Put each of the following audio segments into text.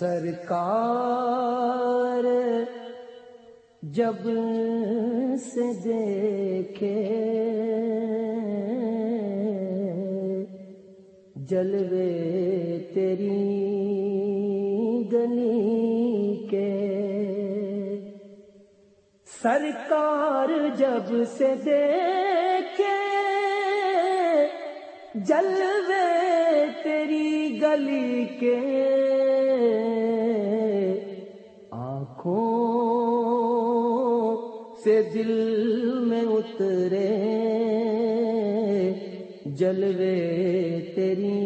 سرکار جب سے دیکھے جلوے تیری گنی کے سرکار جب سے دیکھے جلوے تیری گلی کے آنکھوں سے دل میں اترے جلوے تیری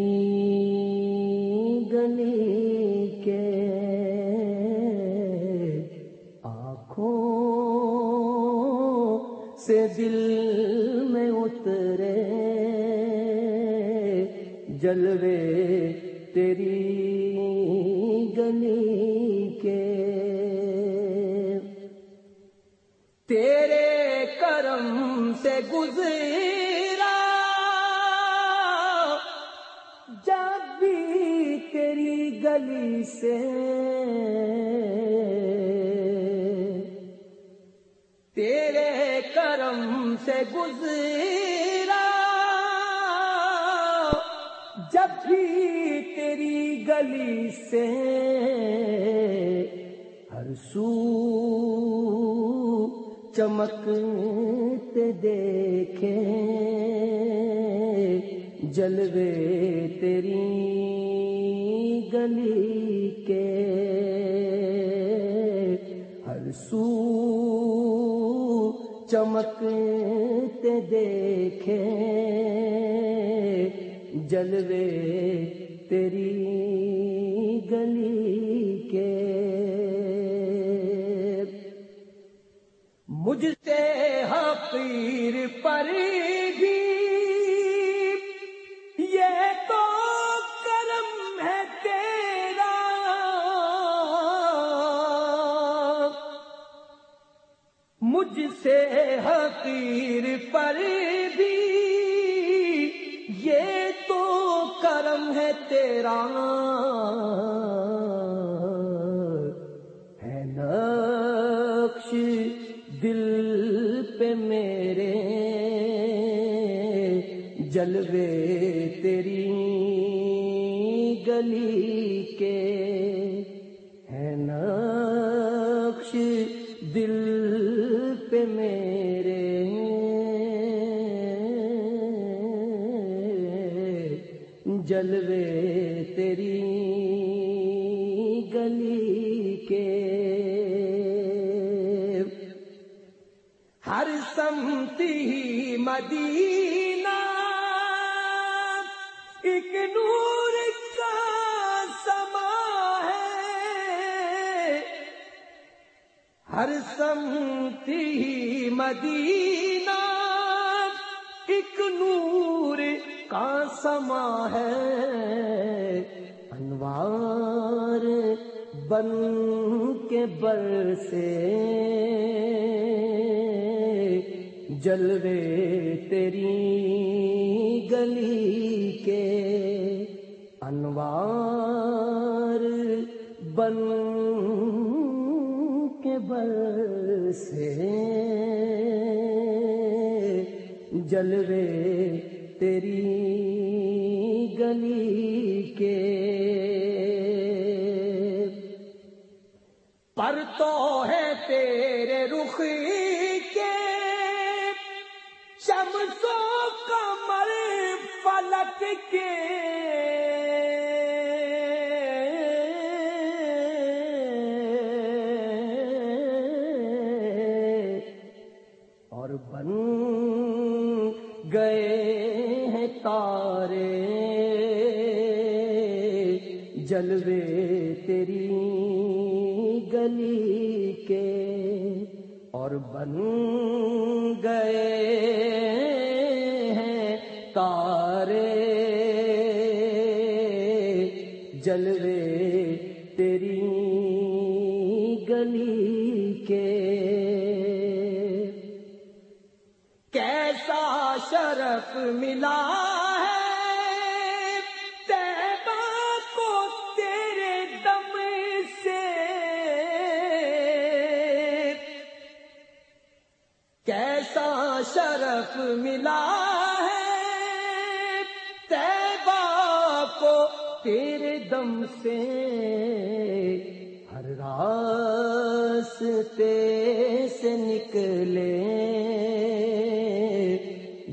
گلی کے آنکھوں سے دل میں اترے جلوے تیری گلی کے۔ تیرے کرم سے گزرا، جب بھی تیری گلی سے۔ تیرے کرم سے گزرا بھی تیری گلی سے ہر سو چمکتے دیکھے جلوے تیری گلی کے ہر سو چمکتے دیکھے جلوے تیری گلی کے۔ مجھ سے حقیر پر بھی یہ تو کرم ہے تیرا۔ مجھ سے حقیر پر بھی کرم ہے تیرا۔ ہے نقش دل پہ میرے، جلوے تیری گلی کے۔ ہے نقش دل پہ میرے جلوے تیری گلی کے ہر سمتی مدینہ، ایک نور کا سما ہے۔ ہر سمتی مدینہ، ایک نور کا سما ہے۔ انوار بن کے بر سے جلوے تیری گلی کے۔ انوار بن کے بر سے جلوے تیری گلی کے پر تو ہے تیرے رخ کے شمسو کمر فلک کے جلوے تیری گلی کے اور بن گئے ہیں تارے جلوے تیری گلی کے کیسا شرف ملا شرف ملا ہے۔ تیبا کو تیرے دم سے ہر راستے سے نکلے۔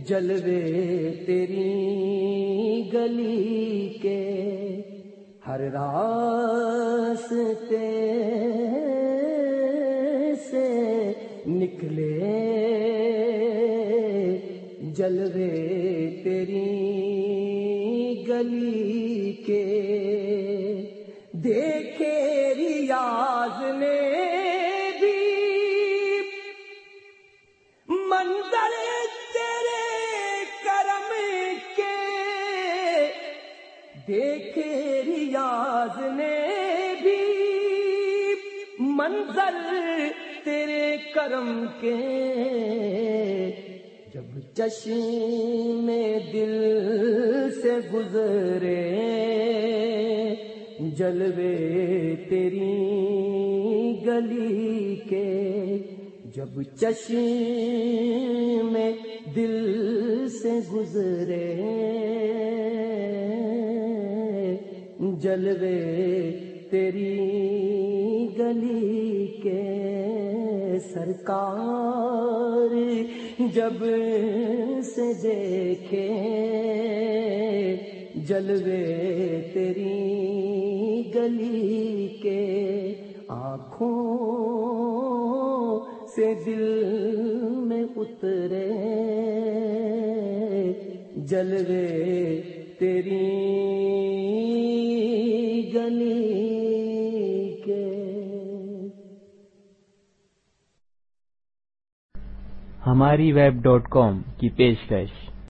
جلوے تیری گلی کے ہر راستے سے نکلے۔ جلوے تیری گلی کے۔ دیکھے ریاض نے بھی منظر تیرے کرم کے۔ دیکھے ریاض نے بھی منظر تیرے کرم کے۔ جب چشم دل سے گزرے، جلوے تیری گلی کے۔ جب چشم دل سے گزرے، جلوے تیری گلی کے سرکار جب سے دیکھے جلوے تیری گلی کے آنکھوں سے دل میں اترے جلوے تیری گلی کے۔ ہماری ویب ڈاٹ کام کی پیشکش۔